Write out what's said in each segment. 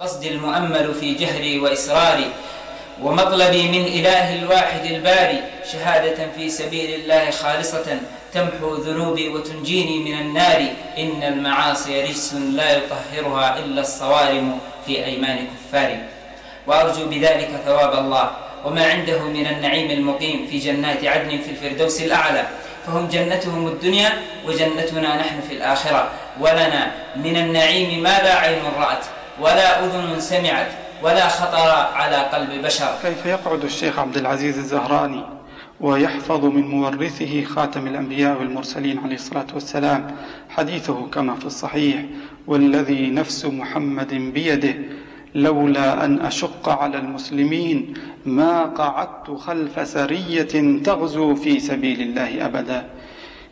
قصدي المؤمل في جهري وإسراري ومطلبي من إله الواحد الباري شهادة في سبيل الله خالصة تمحو ذنوبي وتنجيني من النار. إن المعاصي رجس لا يطهرها إلا الصوارم في أيمان كفار. وأرجو بذلك ثواب الله وما عنده من النعيم المقيم في جنات عدن في الفردوس الأعلى. فهم جنتهم الدنيا وجنتنا نحن في الآخرة. ولنا من النعيم ما لا عين رأت. ولا أذن سمعت ولا خطر على قلب بشر. كيف يقعد الشيخ عبد العزيز الزهراني ويحفظ من مورثه خاتم الأنبياء والمرسلين عليه الصلاة والسلام حديثه كما في الصحيح والذي نفس محمد بيده لولا أن أشق على المسلمين ما قعدت خلف سرية تغزو في سبيل الله أبدا.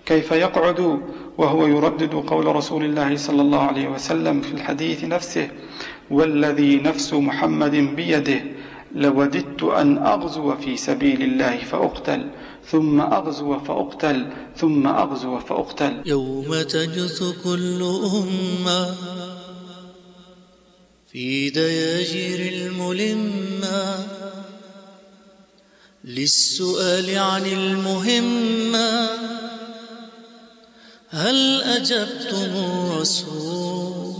كيف يقعد وهو يردد قول رسول الله صلى الله عليه وسلم في الحديث نفسه والذي نفس محمد بيده لوددت أن أغزو في سبيل الله فأقتل ثم أغزو فأقتل ثم أغزو فأقتل. يوم تجث كل أمة في دياجير الملمة للسؤال عن المهمة. هل أجبتم الرسول؟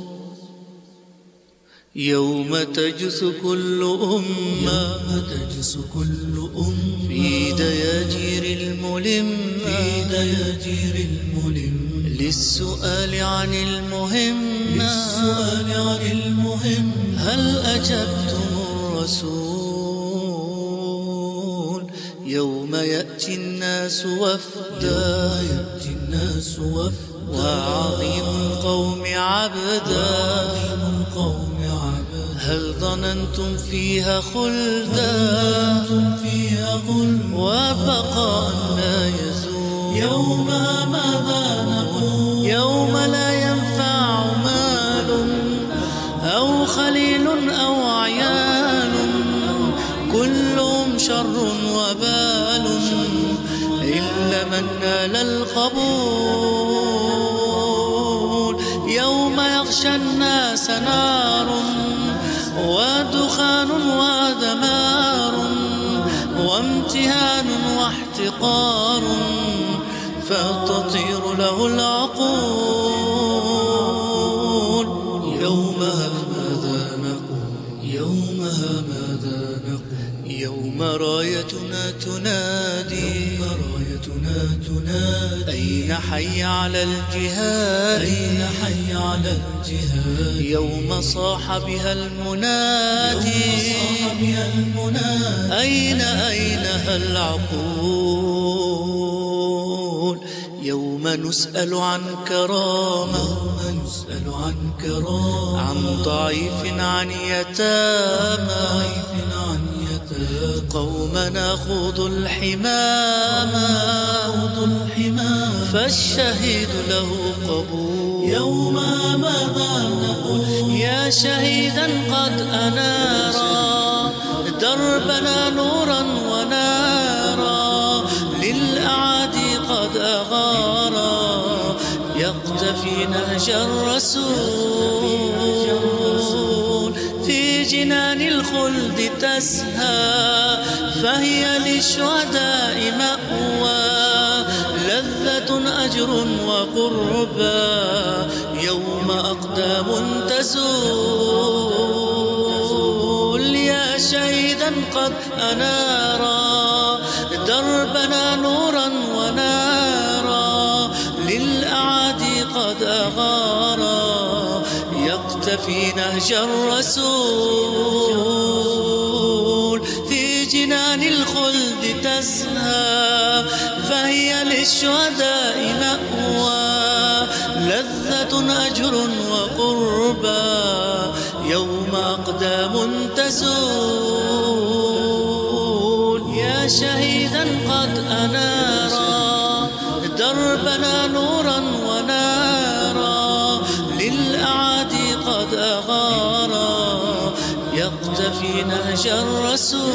يوم تجث كل أمة تجث كل أم في دياجير الملم في دياجير الملم للسؤال عن المهم للسؤال عن المهم هل أجبتم الرسول؟ يوم يأتي الناس وفدا. يأتي الناس وفدا. وعظيم القوم عبدا. القوم عبدا. هل ظننتم فيها خلدا؟ فيها خلدا؟ وبقاء لا يزول. يوم ماذا نقول؟ يوم لا ينفع مال أو خليل أو عيال وبال إلا من نال القبول. يوم يغشى الناس نار ودخان ودمار وامتهان واحتقار فتطير له العقول. يومها ماذا نقول يومها ماذا نقول يوم رايتنا تنادي رايتنا تنادي. أين حي على الجهاد؟ أين حي على الجهاد؟ يوم صاح بها المنادي. يوم صاح بها المنادي. أين أينها العقول؟ يوم نسأل عن كرامة. يوم نسأل عن كرامة. عن ضعيف عن يتامى. ضعيف عن يتامى قوم ناخذ الحمامة ناخذ الحمامة فالشهيد له قبول. يوم ماذا نقول يا شهيدا قد أنارا. دربنا نورا ونارا. للأعادي قد أغارا. يقتفي نهج الرسول. جنان الخلد تسهى فهي للشهداء مأوى. لذة أجر وقربى يوم أقدام تزول يا شهيدا قد أنارا. يقتفي نهج الرسول. في جنان الخلد تسهى فهي للشهداء مأوى. لذة أجر وقربى يوم أقدام تزول يا شهيدا قد أنارا دربنا قد أغارا يقتفي نهج الرسول.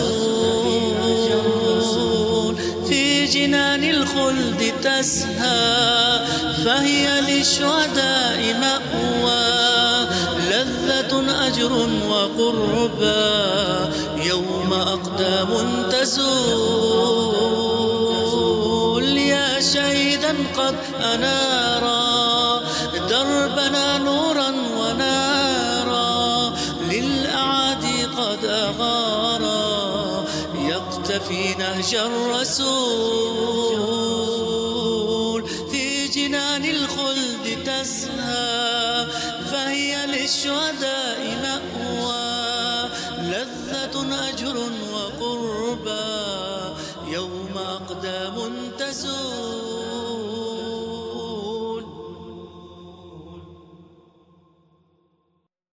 في جنان الخلد تسهى فهي للشهداء مأوى. لذة أجر وقربى يوم أقدام تزول. يا شهيدا قد أنارا دربنا نورا ونارا. أغارا يقتفي نهج الرسول. في جنان الخلد تسهى فهي للشهداء مأوى. لذة أجر وقربى يوم أقدام تزول.